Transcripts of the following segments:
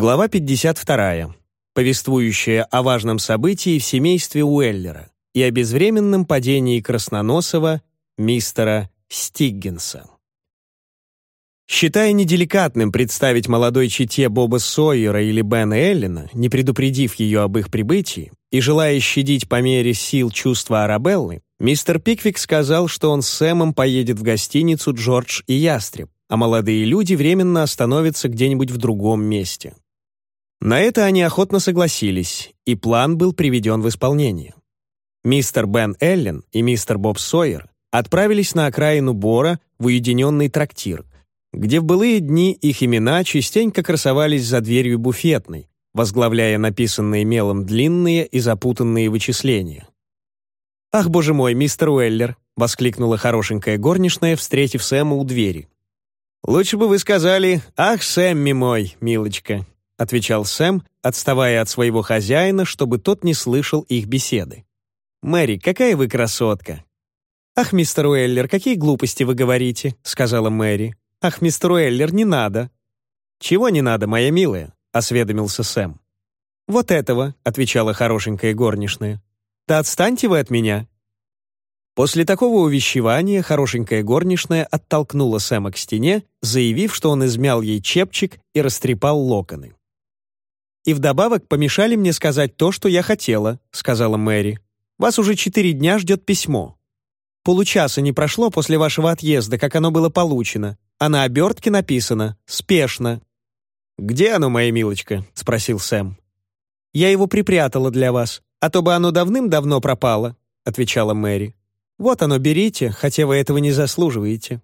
Глава 52, повествующая о важном событии в семействе Уэллера и о безвременном падении красноносого мистера Стиггинса. Считая неделикатным представить молодой чете Боба Сойера или Бена Эллена, не предупредив ее об их прибытии, и желая щадить по мере сил чувства Арабеллы, мистер Пиквик сказал, что он с Сэмом поедет в гостиницу «Джордж и Ястреб», а молодые люди временно остановятся где-нибудь в другом месте. На это они охотно согласились, и план был приведен в исполнение. Мистер Бен Эллен и мистер Боб Сойер отправились на окраину Бора в уединенный трактир, где в былые дни их имена частенько красовались за дверью буфетной, возглавляя написанные мелом длинные и запутанные вычисления. «Ах, боже мой, мистер Уэллер!» — воскликнула хорошенькая горничная, встретив Сэма у двери. «Лучше бы вы сказали «Ах, Сэмми мой, милочка», — отвечал Сэм, отставая от своего хозяина, чтобы тот не слышал их беседы. «Мэри, какая вы красотка!» «Ах, мистер Уэллер, какие глупости вы говорите», — сказала Мэри. «Ах, мистер Уэллер, не надо». «Чего не надо, моя милая?» — осведомился Сэм. «Вот этого», — отвечала хорошенькая горничная. «Да отстаньте вы от меня. После такого увещевания хорошенькая горничная оттолкнула Сэма к стене, заявив, что он измял ей чепчик и растрепал локоны. «И вдобавок помешали мне сказать то, что я хотела», — сказала Мэри. «Вас уже четыре дня ждет письмо. Получаса не прошло после вашего отъезда, как оно было получено, а на обертке написано «Спешно». «Где оно, моя милочка?» — спросил Сэм. «Я его припрятала для вас, а то бы оно давным-давно пропало», — отвечала Мэри. Вот оно, берите, хотя вы этого не заслуживаете».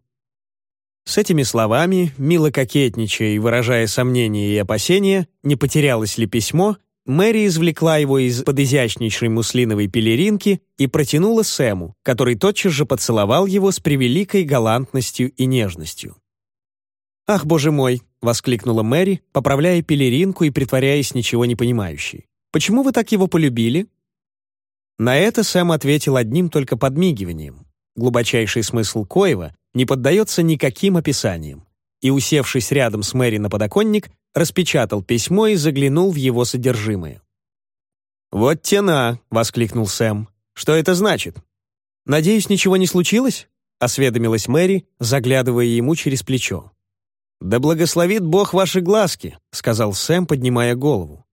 С этими словами, мило кокетничая и выражая сомнения и опасения, не потерялось ли письмо, Мэри извлекла его из-под изящнейшей муслиновой пелеринки и протянула Сэму, который тотчас же поцеловал его с превеликой галантностью и нежностью. «Ах, боже мой!» — воскликнула Мэри, поправляя пелеринку и притворяясь ничего не понимающей. «Почему вы так его полюбили?» На это Сэм ответил одним только подмигиванием. Глубочайший смысл Коева не поддается никаким описаниям. И, усевшись рядом с Мэри на подоконник, распечатал письмо и заглянул в его содержимое. «Вот тена!» — воскликнул Сэм. «Что это значит?» «Надеюсь, ничего не случилось?» — осведомилась Мэри, заглядывая ему через плечо. «Да благословит Бог ваши глазки», — сказал Сэм, поднимая голову.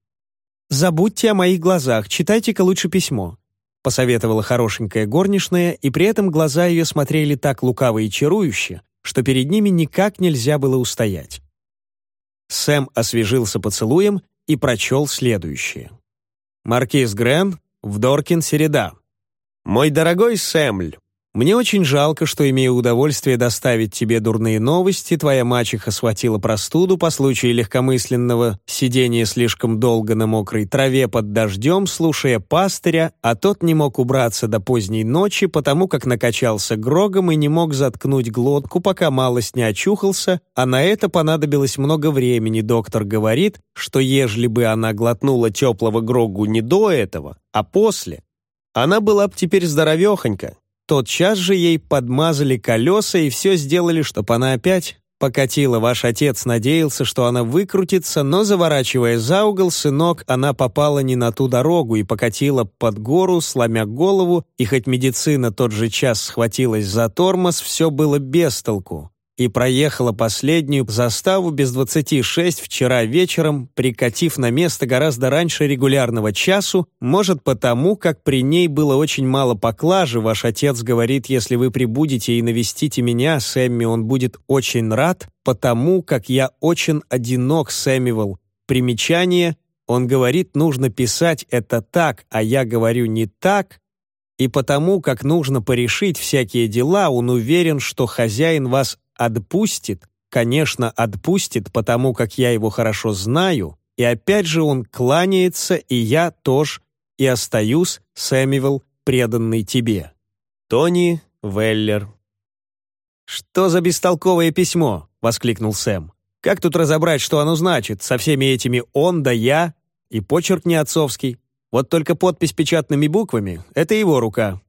«Забудьте о моих глазах, читайте-ка лучше письмо посоветовала хорошенькая горничная, и при этом глаза ее смотрели так лукаво и чарующе, что перед ними никак нельзя было устоять. Сэм освежился поцелуем и прочел следующее. «Маркиз Грен, в Доркин Середа. Мой дорогой Сэмль, мне очень жалко, что, имея удовольствие доставить тебе дурные новости, твоя мачеха схватила простуду по случаю легкомысленного сидения слишком долго на мокрой траве под дождем, слушая пастыря, а тот не мог убраться до поздней ночи, потому как накачался грогом и не мог заткнуть глотку, пока малость не очухался, а на это понадобилось много времени. Доктор говорит, что ежели бы она глотнула теплого грогу не до этого, а после, она была бы теперь здоровехонька, Тотчас же ей подмазали колеса и все сделали, чтобы она опять покатила. Ваш отец надеялся, что она выкрутится, но, заворачивая за угол, сынок, она попала не на ту дорогу и покатила под гору, сломя голову, и хоть медицина тот же час схватилась за тормоз, все было без толку и проехала последнюю заставу без 26 вчера вечером, прикатив на место гораздо раньше регулярного часу, может потому, как при ней было очень мало поклажи, ваш отец говорит, если вы прибудете и навестите меня, Сэмми, он будет очень рад, потому как я очень одинок, Сэммивал. Примечание, он говорит, нужно писать это так, а я говорю не так, и потому, как нужно порешить всякие дела, он уверен, что хозяин вас отпустит, конечно, отпустит, потому как я его хорошо знаю, и опять же он кланяется, и я тоже, и остаюсь, Сэмюэл, преданный тебе. Тони Веллер. «Что за бестолковое письмо?» — воскликнул Сэм. «Как тут разобрать, что оно значит, со всеми этими «он» да «я» и почерк не отцовский? Вот только подпись печатными буквами — это его рука».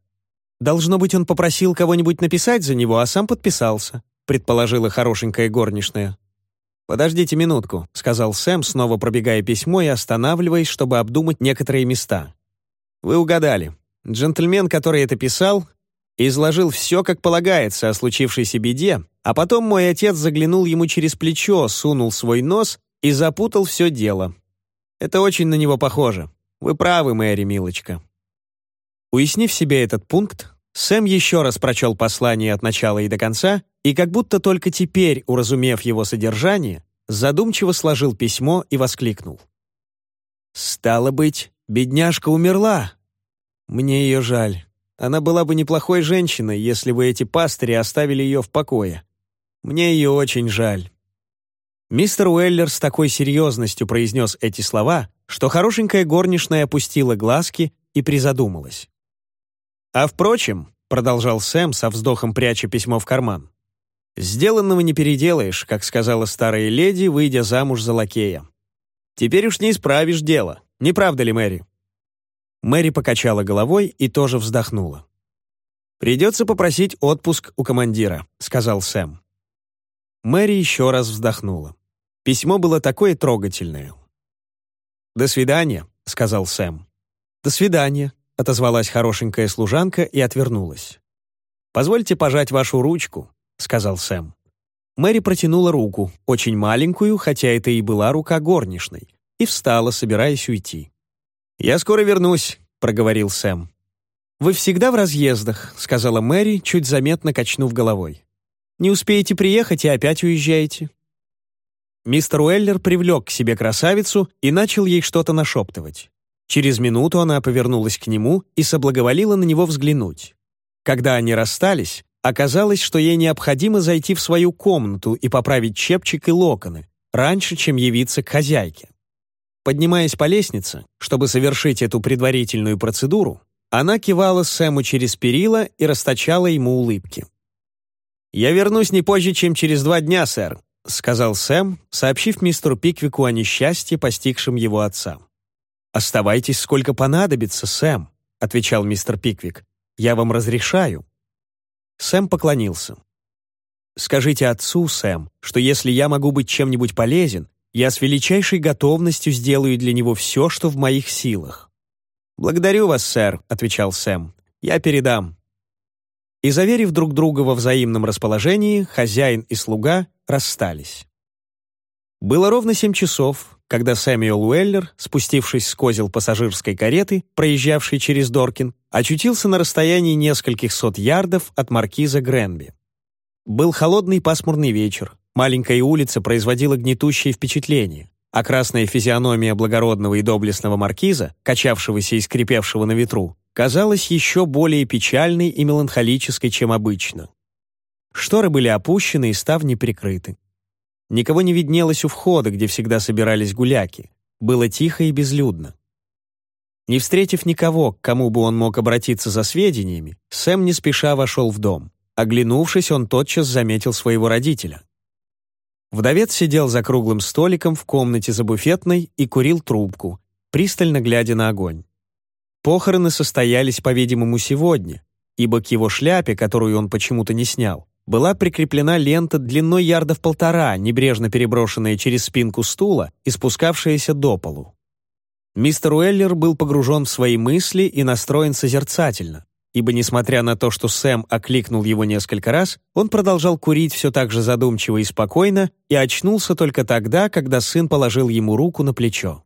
Должно быть, он попросил кого-нибудь написать за него, а сам подписался предположила хорошенькая горничная. «Подождите минутку», — сказал Сэм, снова пробегая письмо и останавливаясь, чтобы обдумать некоторые места. «Вы угадали. Джентльмен, который это писал, изложил все, как полагается, о случившейся беде, а потом мой отец заглянул ему через плечо, сунул свой нос и запутал все дело. Это очень на него похоже. Вы правы, Мэри, милочка». Уяснив себе этот пункт, Сэм еще раз прочел послание от начала и до конца, и как будто только теперь, уразумев его содержание, задумчиво сложил письмо и воскликнул. «Стало быть, бедняжка умерла. Мне ее жаль. Она была бы неплохой женщиной, если бы эти пастыри оставили ее в покое. Мне ее очень жаль». Мистер Уэллер с такой серьезностью произнес эти слова, что хорошенькая горничная опустила глазки и призадумалась. «А впрочем», — продолжал Сэм со вздохом пряча письмо в карман, «сделанного не переделаешь, как сказала старая леди, выйдя замуж за лакея. Теперь уж не исправишь дело, не правда ли, Мэри?» Мэри покачала головой и тоже вздохнула. «Придется попросить отпуск у командира», — сказал Сэм. Мэри еще раз вздохнула. Письмо было такое трогательное. «До свидания», — сказал Сэм. «До свидания», — отозвалась хорошенькая служанка и отвернулась. «Позвольте пожать вашу ручку», — сказал Сэм. Мэри протянула руку, очень маленькую, хотя это и была рука горничной, и встала, собираясь уйти. «Я скоро вернусь», — проговорил Сэм. «Вы всегда в разъездах», — сказала Мэри, чуть заметно качнув головой. «Не успеете приехать и опять уезжаете». Мистер Уэллер привлек к себе красавицу и начал ей что-то нашептывать. Через минуту она повернулась к нему и соблаговолила на него взглянуть. Когда они расстались, оказалось, что ей необходимо зайти в свою комнату и поправить чепчик и локоны, раньше, чем явиться к хозяйке. Поднимаясь по лестнице, чтобы совершить эту предварительную процедуру, она кивала Сэму через перила и расточала ему улыбки. «Я вернусь не позже, чем через два дня, сэр», — сказал Сэм, сообщив мистеру Пиквику о несчастье, постигшем его отца. «Оставайтесь сколько понадобится, Сэм», — отвечал мистер Пиквик. «Я вам разрешаю». Сэм поклонился. «Скажите отцу, Сэм, что если я могу быть чем-нибудь полезен, я с величайшей готовностью сделаю для него все, что в моих силах». «Благодарю вас, сэр», — отвечал Сэм. «Я передам». И, заверив друг друга во взаимном расположении, хозяин и слуга расстались. Было ровно семь часов, когда Сэмюэл Уэллер, спустившись с козел пассажирской кареты, проезжавшей через Доркин, очутился на расстоянии нескольких сот ярдов от маркиза Гренби. Был холодный пасмурный вечер, маленькая улица производила гнетущее впечатление, а красная физиономия благородного и доблестного маркиза, качавшегося и скрипевшего на ветру, казалась еще более печальной и меланхолической, чем обычно. Шторы были опущены и ставни прикрыты. Никого не виднелось у входа, где всегда собирались гуляки. Было тихо и безлюдно. Не встретив никого, к кому бы он мог обратиться за сведениями, Сэм не спеша вошел в дом. Оглянувшись, он тотчас заметил своего родителя. Вдовец сидел за круглым столиком в комнате за буфетной и курил трубку, пристально глядя на огонь. Похороны состоялись, по-видимому, сегодня, ибо к его шляпе, которую он почему-то не снял, была прикреплена лента длиной ярдов полтора, небрежно переброшенная через спинку стула и спускавшаяся до полу. Мистер Уэллер был погружен в свои мысли и настроен созерцательно, ибо, несмотря на то, что Сэм окликнул его несколько раз, он продолжал курить все так же задумчиво и спокойно и очнулся только тогда, когда сын положил ему руку на плечо.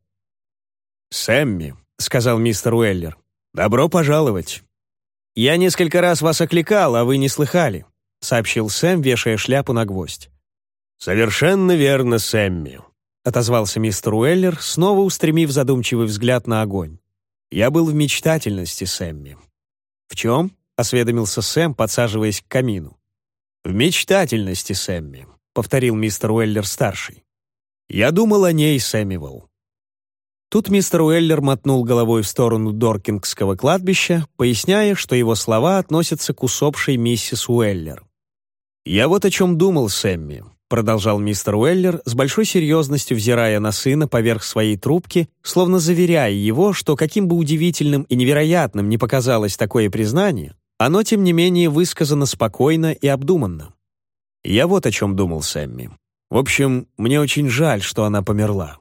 «Сэмми», — сказал мистер Уэллер, — «добро пожаловать. Я несколько раз вас окликал, а вы не слыхали. — сообщил Сэм, вешая шляпу на гвоздь. «Совершенно верно, Сэмми», — отозвался мистер Уэллер, снова устремив задумчивый взгляд на огонь. «Я был в мечтательности, Сэмми». «В чем?» — осведомился Сэм, подсаживаясь к камину. «В мечтательности, Сэмми», — повторил мистер Уэллер-старший. «Я думал о ней, Сэммивелл». Тут мистер Уэллер мотнул головой в сторону Доркингского кладбища, поясняя, что его слова относятся к усопшей миссис Уэллер. «Я вот о чем думал, Сэмми», — продолжал мистер Уэллер, с большой серьезностью взирая на сына поверх своей трубки, словно заверяя его, что каким бы удивительным и невероятным ни показалось такое признание, оно, тем не менее, высказано спокойно и обдуманно. «Я вот о чем думал, Сэмми. В общем, мне очень жаль, что она померла».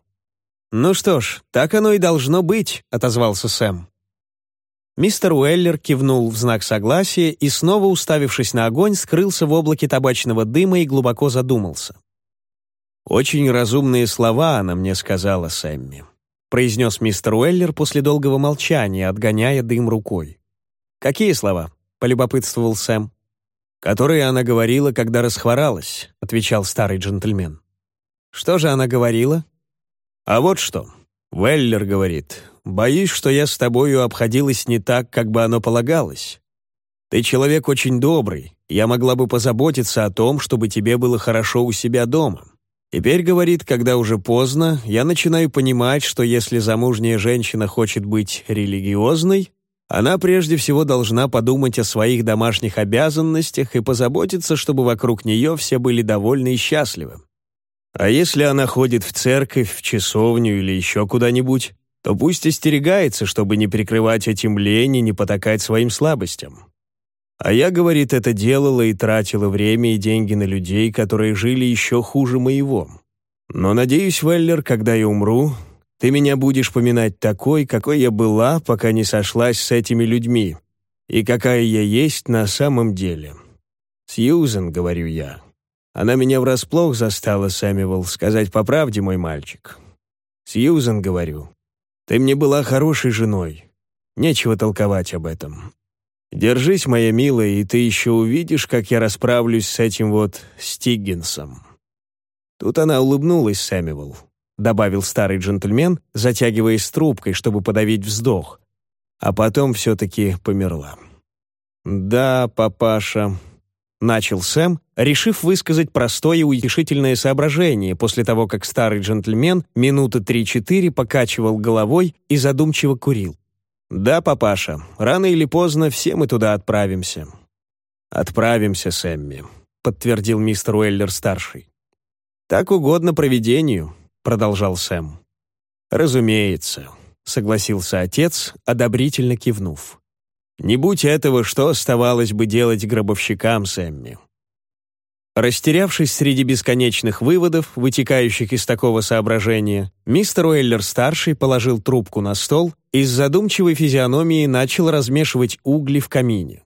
«Ну что ж, так оно и должно быть», — отозвался Сэм. Мистер Уэллер кивнул в знак согласия и, снова уставившись на огонь, скрылся в облаке табачного дыма и глубоко задумался. «Очень разумные слова она мне сказала, Сэмми», произнес мистер Уэллер после долгого молчания, отгоняя дым рукой. «Какие слова?» — полюбопытствовал Сэм. «Которые она говорила, когда расхворалась», — отвечал старый джентльмен. «Что же она говорила?» «А вот что. Веллер говорит, боюсь, что я с тобою обходилась не так, как бы оно полагалось. Ты человек очень добрый, я могла бы позаботиться о том, чтобы тебе было хорошо у себя дома. Теперь, говорит, когда уже поздно, я начинаю понимать, что если замужняя женщина хочет быть религиозной, она прежде всего должна подумать о своих домашних обязанностях и позаботиться, чтобы вокруг нее все были довольны и счастливы. А если она ходит в церковь, в часовню или еще куда-нибудь, то пусть остерегается, чтобы не прикрывать этим лень и не потакать своим слабостям. А я, говорит, это делала и тратила время и деньги на людей, которые жили еще хуже моего. Но, надеюсь, Веллер, когда я умру, ты меня будешь поминать такой, какой я была, пока не сошлась с этими людьми, и какая я есть на самом деле. Сьюзен, говорю я, она меня врасплох застала, Сэмюэл, сказать по правде, мой мальчик. Сьюзен, говорю, ты мне была хорошей женой. Нечего толковать об этом. Держись, моя милая, и ты еще увидишь, как я расправлюсь с этим вот Стиггинсом». Тут она улыбнулась Сэмюэл, добавил старый джентльмен, затягиваясь трубкой, чтобы подавить вздох, а потом все-таки померла. «Да, папаша», Начал Сэм, решив высказать простое и утешительное соображение после того, как старый джентльмен минуты три-четыре покачивал головой и задумчиво курил. «Да, папаша, рано или поздно все мы туда отправимся». «Отправимся, Сэмми», — подтвердил мистер Уэллер-старший. «Так угодно провидению», — продолжал Сэм. «Разумеется», — согласился отец, одобрительно кивнув. Не будь этого, что оставалось бы делать гробовщикам Сэмми? Растерявшись среди бесконечных выводов, вытекающих из такого соображения, мистер Уэллер-старший положил трубку на стол и с задумчивой физиономией начал размешивать угли в камине.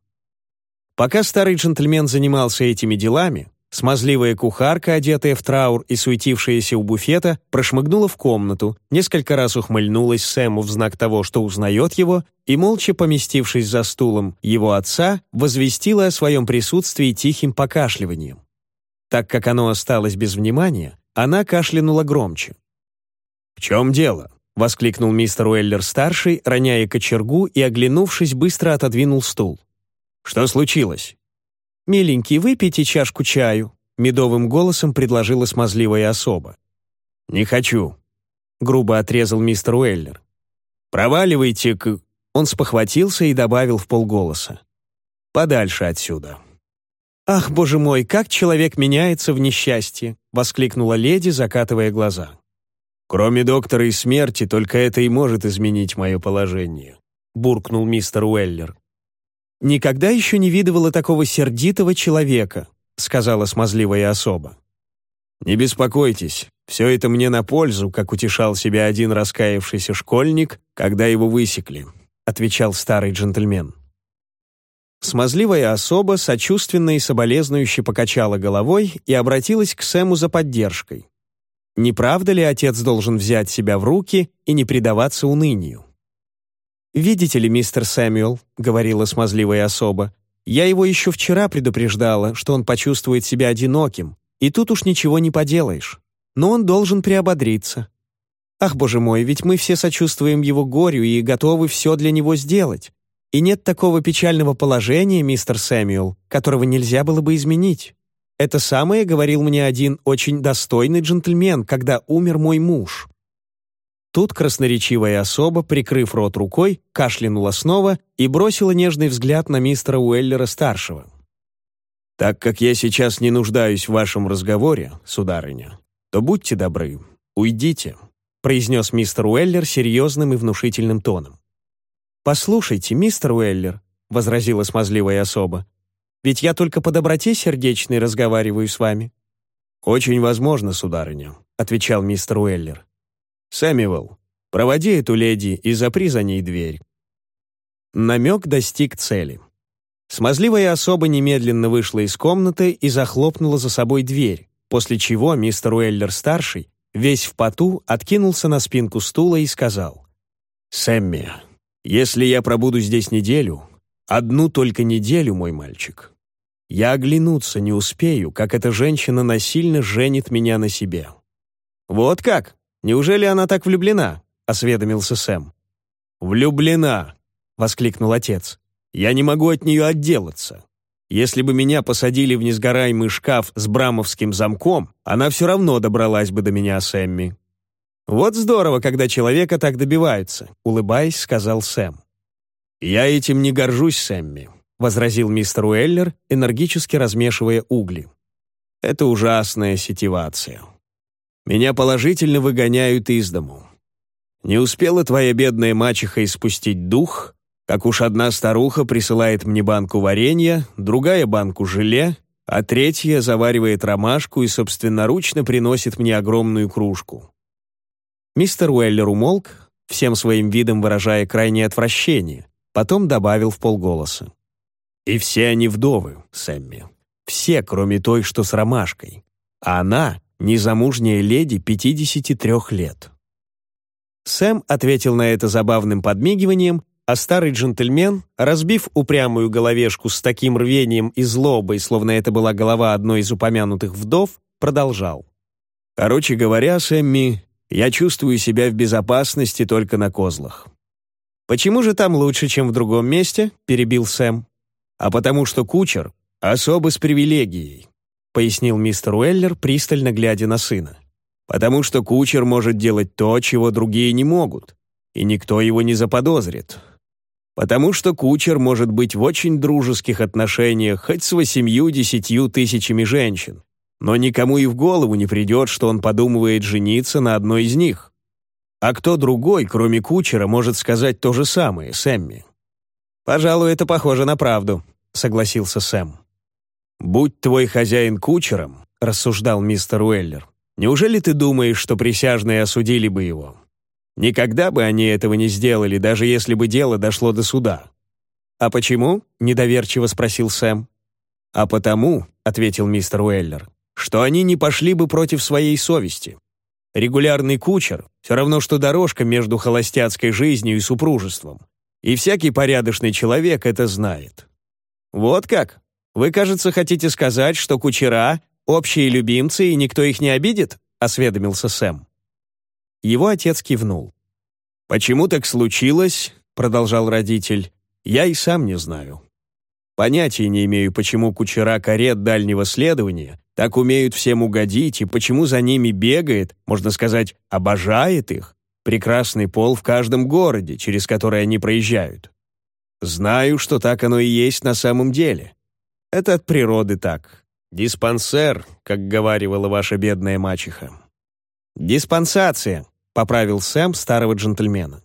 Пока старый джентльмен занимался этими делами, Смазливая кухарка, одетая в траур и суетившаяся у буфета, прошмыгнула в комнату, несколько раз ухмыльнулась Сэму в знак того, что узнает его, и, молча поместившись за стулом его отца, возвестила о своем присутствии тихим покашливанием. Так как оно осталось без внимания, она кашлянула громче. «В чем дело?» — воскликнул мистер Уэллер-старший, роняя кочергу и, оглянувшись, быстро отодвинул стул. «Что случилось?» «Миленький, выпейте чашку чаю», — медовым голосом предложила смазливая особа. «Не хочу», — грубо отрезал мистер Уэллер. «Проваливайте к...» Он спохватился и добавил в полголоса. «Подальше отсюда». «Ах, боже мой, как человек меняется в несчастье!» — воскликнула леди, закатывая глаза. «Кроме доктора и смерти, только это и может изменить мое положение», — буркнул мистер Уэллер. «Никогда еще не видывала такого сердитого человека», сказала смазливая особа. «Не беспокойтесь, все это мне на пользу, как утешал себя один раскаявшийся школьник, когда его высекли», отвечал старый джентльмен. Смазливая особа сочувственно и соболезнующе покачала головой и обратилась к Сэму за поддержкой. Не правда ли отец должен взять себя в руки и не предаваться унынию? «Видите ли, мистер Сэмюэл», — говорила смазливая особа, «я его еще вчера предупреждала, что он почувствует себя одиноким, и тут уж ничего не поделаешь. Но он должен приободриться. Ах, боже мой, ведь мы все сочувствуем его горю и готовы все для него сделать. И нет такого печального положения, мистер Сэмюэл, которого нельзя было бы изменить. Это самое говорил мне один очень достойный джентльмен, когда умер мой муж. Тут красноречивая особа, прикрыв рот рукой, кашлянула снова и бросила нежный взгляд на мистера Уэллера-старшего. «Так как я сейчас не нуждаюсь в вашем разговоре, сударыня, то будьте добры, уйдите», произнес мистер Уэллер серьезным и внушительным тоном. «Послушайте, мистер Уэллер», — возразила смазливая особа, «ведь я только по доброте сердечной разговариваю с вами. «Очень возможно, сударыня», — отвечал мистер Уэллер. «Сэмюэл, проводи эту леди и запри за ней дверь». Намек достиг цели. Смазливая особа немедленно вышла из комнаты и захлопнула за собой дверь, после чего мистер Уэллер-старший, весь в поту, откинулся на спинку стула и сказал, «Сэмми, если я пробуду здесь неделю, одну только неделю, мой мальчик, я оглянуться не успею, как эта женщина насильно женит меня на себе». «Вот как? Неужели она так влюблена?» — осведомился Сэм. «Влюблена!» — воскликнул отец. «Я не могу от нее отделаться. Если бы меня посадили в несгораемый шкаф с брамовским замком, она все равно добралась бы до меня, Сэмми». «Вот здорово, когда человека так добиваются», — улыбаясь, сказал Сэм. «Я этим не горжусь, Сэмми», — возразил мистер Уэллер, энергически размешивая угли. «Это ужасная сетивация. Меня положительно выгоняют из дому. Не успела твоя бедная мачеха испустить дух, как уж одна старуха присылает мне банку варенья, другая банку желе, а третья заваривает ромашку и собственноручно приносит мне огромную кружку. Мистер Уэллер умолк, всем своим видом выражая крайнее отвращение, потом добавил в полголоса. «И все они вдовы, Сэмми. Все, кроме той, что с ромашкой. А она — незамужняя леди 53 лет». Сэм ответил на это забавным подмигиванием а старый джентльмен, разбив упрямую головешку с таким рвением и злобой, словно это была голова одной из упомянутых вдов, продолжал. «Короче говоря, Сэмми, я чувствую себя в безопасности только на козлах». «Почему же там лучше, чем в другом месте?» — перебил Сэм. «А потому что кучер — особо с привилегией», — пояснил мистер Уэллер, пристально глядя на сына. «Потому что кучер может делать то, чего другие не могут, и никто его не заподозрит, потому что кучер может быть в очень дружеских отношениях хоть с восемью-десятью тысячами женщин, но никому и в голову не придет, что он подумывает жениться на одной из них. А кто другой, кроме кучера, может сказать то же самое, Сэмми? «Пожалуй, это похоже на правду», — согласился Сэм. «Будь твой хозяин кучером», — рассуждал мистер Уэллер, «неужели ты думаешь, что присяжные осудили бы его? Никогда бы они этого не сделали, даже если бы дело дошло до суда. «А почему?» — недоверчиво спросил Сэм. «А потому», — ответил мистер Уэллер, «что они не пошли бы против своей совести. Регулярный кучер — все равно, что дорожка между холостяцкой жизнью и супружеством. И всякий порядочный человек это знает». «Вот как? Вы, кажется, хотите сказать, что кучера — общие любимцы, и никто их не обидит?» — осведомился Сэм. Его отец кивнул. «Почему так случилось?» — продолжал родитель. «Я и сам не знаю. Понятия не имею, почему кучера карет дальнего следования так умеют всем угодить и почему за ними бегает, можно сказать, обожает их, прекрасный пол в каждом городе, через который они проезжают. Знаю, что так оно и есть на самом деле. Это от природы так. Диспансер, как говаривала ваша бедная мачеха. «Диспансация», — поправил Сэм старого джентльмена.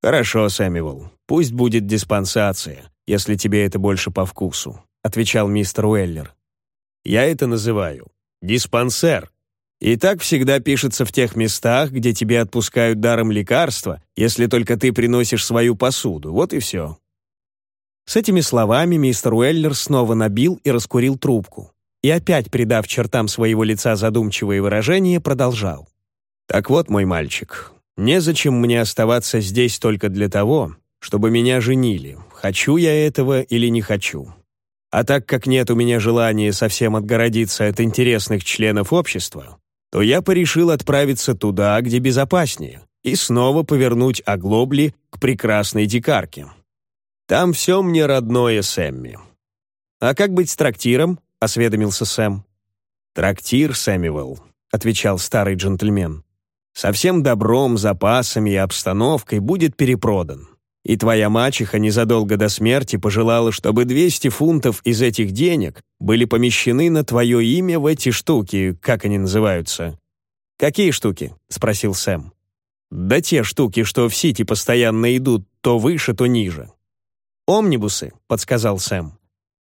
«Хорошо, Сэмюэл, пусть будет диспансация, если тебе это больше по вкусу», — отвечал мистер Уэллер. «Я это называю диспансер. И так всегда пишется в тех местах, где тебе отпускают даром лекарства, если только ты приносишь свою посуду. Вот и все». С этими словами мистер Уэллер снова набил и раскурил трубку. И опять, придав чертам своего лица задумчивое выражение, продолжал. Так вот, мой мальчик, незачем мне оставаться здесь только для того, чтобы меня женили, хочу я этого или не хочу. А так как нет у меня желания совсем отгородиться от интересных членов общества, то я порешил отправиться туда, где безопаснее, и снова повернуть оглобли к прекрасной дикарке. Там все мне родное, Сэмми. «А как быть с трактиром?» — осведомился Сэм. «Трактир, Сэмюэл», — отвечал старый джентльмен со всем добром, запасами и обстановкой будет перепродан. И твоя мачеха незадолго до смерти пожелала, чтобы 200 фунтов из этих денег были помещены на твое имя в эти штуки, как они называются. «Какие штуки?» — спросил Сэм. «Да те штуки, что в Сити постоянно идут то выше, то ниже». «Омнибусы», — подсказал Сэм.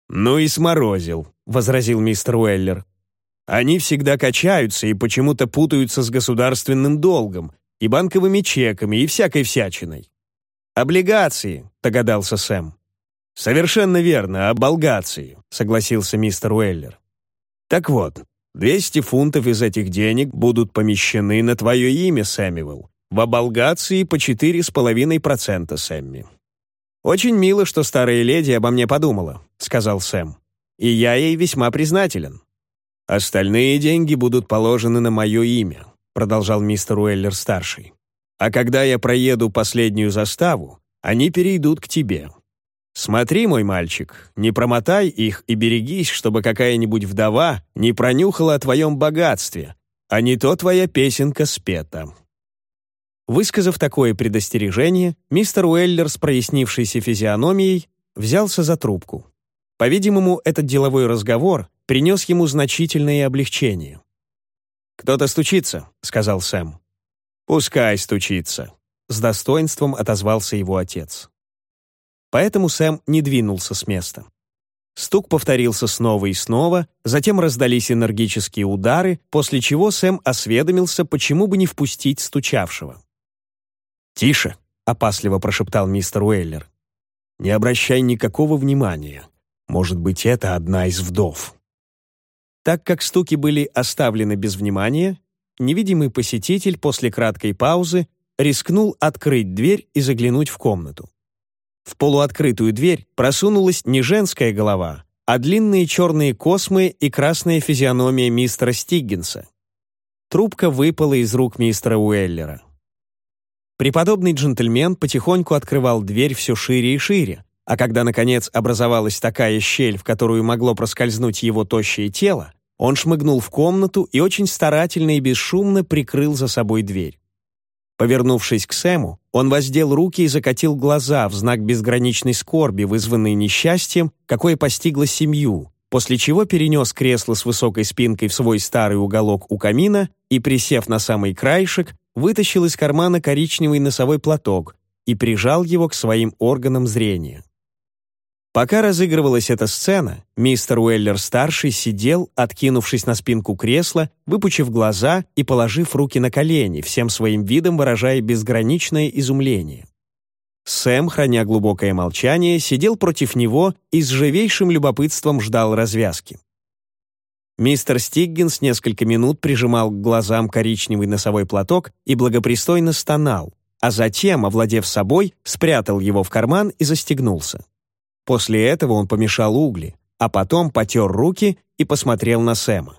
«Ну и сморозил», — возразил мистер Уэллер. Они всегда качаются и почему-то путаются с государственным долгом, и банковыми чеками, и всякой всячиной. «Облигации», — догадался Сэм. «Совершенно верно, облигации», — согласился мистер Уэллер. «Так вот, 200 фунтов из этих денег будут помещены на твое имя, Сэмюэл, в облигации по 4,5% Сэмми». «Очень мило, что старая леди обо мне подумала», — сказал Сэм. «И я ей весьма признателен». «Остальные деньги будут положены на мое имя», продолжал мистер Уэллер-старший. «А когда я проеду последнюю заставу, они перейдут к тебе. Смотри, мой мальчик, не промотай их и берегись, чтобы какая-нибудь вдова не пронюхала о твоем богатстве, а не то твоя песенка спета». Высказав такое предостережение, мистер Уэллер с прояснившейся физиономией взялся за трубку. По-видимому, этот деловой разговор принес ему значительное облегчение. «Кто-то стучится», — сказал Сэм. «Пускай стучится», — с достоинством отозвался его отец. Поэтому Сэм не двинулся с места. Стук повторился снова и снова, затем раздались энергические удары, после чего Сэм осведомился, почему бы не впустить стучавшего. «Тише», — опасливо прошептал мистер Уэллер. «Не обращай никакого внимания. Может быть, это одна из вдов». Так как стуки были оставлены без внимания, невидимый посетитель после краткой паузы рискнул открыть дверь и заглянуть в комнату. В полуоткрытую дверь просунулась не женская голова, а длинные черные космы и красная физиономия мистера Стиггинса. Трубка выпала из рук мистера Уэллера. Преподобный джентльмен потихоньку открывал дверь все шире и шире, а когда, наконец, образовалась такая щель, в которую могло проскользнуть его тощее тело, он шмыгнул в комнату и очень старательно и бесшумно прикрыл за собой дверь. Повернувшись к Сэму, он воздел руки и закатил глаза в знак безграничной скорби, вызванной несчастьем, какое постигло семью, после чего перенес кресло с высокой спинкой в свой старый уголок у камина и, присев на самый краешек, вытащил из кармана коричневый носовой платок и прижал его к своим органам зрения. Пока разыгрывалась эта сцена, мистер Уэллер-старший сидел, откинувшись на спинку кресла, выпучив глаза и положив руки на колени, всем своим видом выражая безграничное изумление. Сэм, храня глубокое молчание, сидел против него и с живейшим любопытством ждал развязки. Мистер Стиггинс несколько минут прижимал к глазам коричневый носовой платок и благопристойно стонал, а затем, овладев собой, спрятал его в карман и застегнулся. После этого он помешал угли, а потом потер руки и посмотрел на Сэма.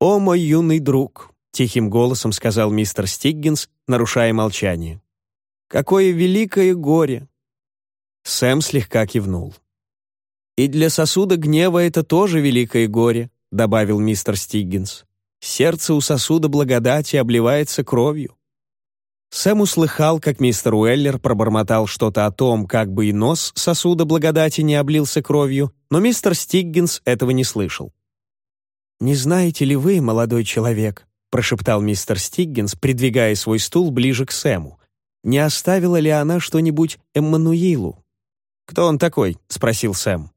«О, мой юный друг!» — тихим голосом сказал мистер Стиггинс, нарушая молчание. «Какое великое горе!» Сэм слегка кивнул. «И для сосуда гнева это тоже великое горе», — добавил мистер Стиггинс. «Сердце у сосуда благодати обливается кровью. Сэм услыхал, как мистер Уэллер пробормотал что-то о том, как бы и нос сосуда благодати не облился кровью, но мистер Стиггинс этого не слышал. «Не знаете ли вы, молодой человек», — прошептал мистер Стиггинс, придвигая свой стул ближе к Сэму, «не оставила ли она что-нибудь Эммануилу?» «Кто он такой?» — спросил Сэм.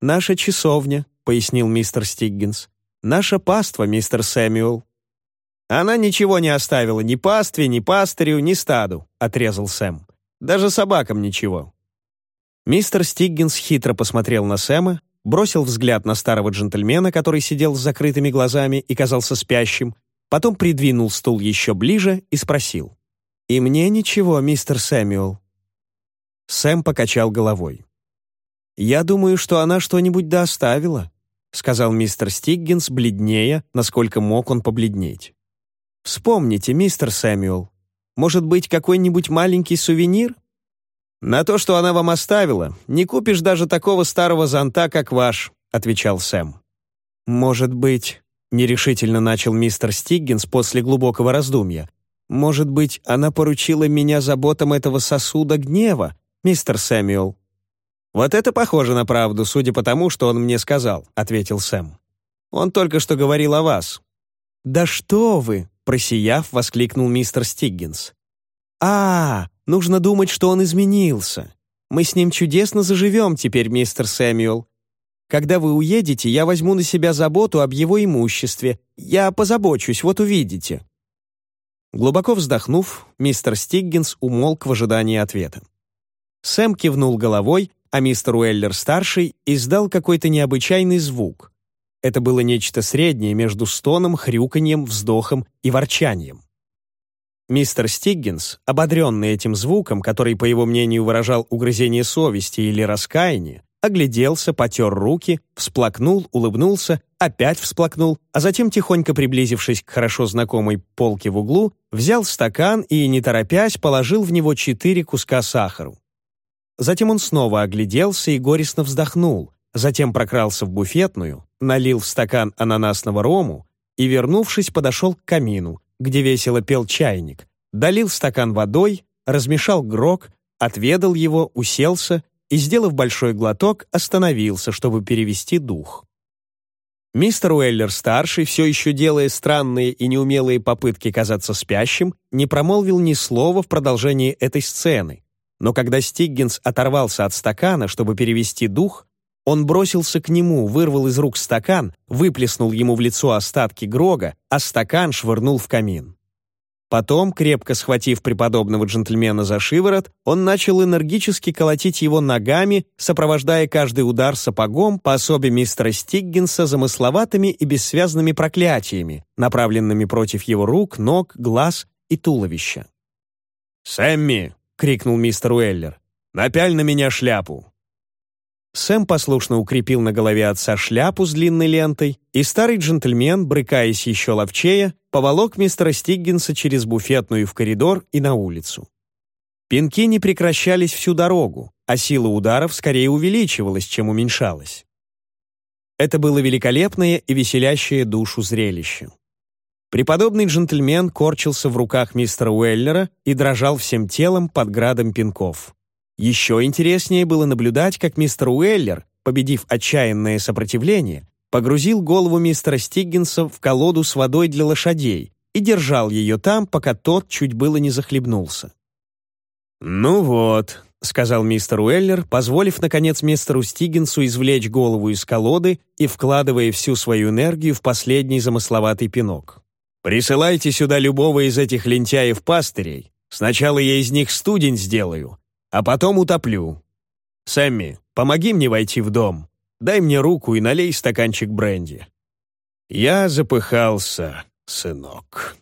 «Наша часовня», — пояснил мистер Стиггинс. «Наша паства, мистер Сэмюэл». «Она ничего не оставила ни пастве, ни пастырю, ни стаду», — отрезал Сэм. «Даже собакам ничего». Мистер Стиггинс хитро посмотрел на Сэма, бросил взгляд на старого джентльмена, который сидел с закрытыми глазами и казался спящим, потом придвинул стул еще ближе и спросил. «И мне ничего, мистер Сэмюэл». Сэм покачал головой. «Я думаю, что она что-нибудь доставила», сказал мистер Стиггинс, бледнее, насколько мог он побледнеть. Вспомните, мистер Сэмюэл, может быть, какой-нибудь маленький сувенир? На то, что она вам оставила, не купишь даже такого старого зонта, как ваш, отвечал Сэм. Может быть, нерешительно начал мистер Стиггинс после глубокого раздумья. Может быть, она поручила меня заботам этого сосуда гнева, мистер Сэмюэл. «Вот это похоже на правду, судя по тому, что он мне сказал», — ответил Сэм. «Он только что говорил о вас». «Да что вы!» Просияв, воскликнул мистер Стиггинс. «А, нужно думать, что он изменился. Мы с ним чудесно заживем теперь, мистер Сэмюэл. Когда вы уедете, я возьму на себя заботу об его имуществе. Я позабочусь, вот увидите». Глубоко вздохнув, мистер Стиггинс умолк в ожидании ответа. Сэм кивнул головой, а мистер Уэллер-старший издал какой-то необычайный звук. Это было нечто среднее между стоном, хрюканьем, вздохом и ворчанием. Мистер Стиггинс, ободренный этим звуком, который, по его мнению, выражал угрызение совести или раскаяние, огляделся, потер руки, всплакнул, улыбнулся, опять всплакнул, а затем, тихонько приблизившись к хорошо знакомой полке в углу, взял стакан и, не торопясь, положил в него четыре куска сахару. Затем он снова огляделся и горестно вздохнул, затем прокрался в буфетную, налил в стакан ананасного рому и, вернувшись, подошел к камину, где весело пел чайник, долил стакан водой, размешал грог, отведал его, уселся и, сделав большой глоток, остановился, чтобы перевести дух. Мистер Уэллер-старший, все еще делая странные и неумелые попытки казаться спящим, не промолвил ни слова в продолжении этой сцены, но когда Стиггинс оторвался от стакана, чтобы перевести дух, он бросился к нему, вырвал из рук стакан, выплеснул ему в лицо остатки грога, а стакан швырнул в камин. Потом, крепко схватив преподобного джентльмена за шиворот, он начал энергически колотить его ногами, сопровождая каждый удар сапогом по особе мистера Стиггинса замысловатыми и бессвязными проклятиями, направленными против его рук, ног, глаз и туловища. «Сэмми!» Крикнул мистер Уэллер. «Напяль на меня шляпу!» Сэм послушно укрепил на голове отца шляпу с длинной лентой, и старый джентльмен, брыкаясь еще ловчее, поволок мистера Стиггинса через буфетную в коридор и на улицу. Пинки не прекращались всю дорогу, а сила ударов скорее увеличивалась, чем уменьшалась. Это было великолепное и веселящее душу зрелище. Преподобный джентльмен корчился в руках мистера Уэллера и дрожал всем телом под градом пинков. Еще интереснее было наблюдать, как мистер Уэллер, победив отчаянное сопротивление, погрузил голову мистера Стиггинса в колоду с водой для лошадей и держал ее там, пока тот чуть было не захлебнулся. «Ну вот», — сказал мистер Уэллер, позволив, наконец, мистеру Стиггинсу извлечь голову из колоды и вкладывая всю свою энергию в последний замысловатый пинок. Присылайте сюда любого из этих лентяев-пастырей. Сначала я из них студень сделаю, а потом утоплю. Сэмми, помоги мне войти в дом. Дай мне руку и налей стаканчик бренди. Я запыхался, сынок.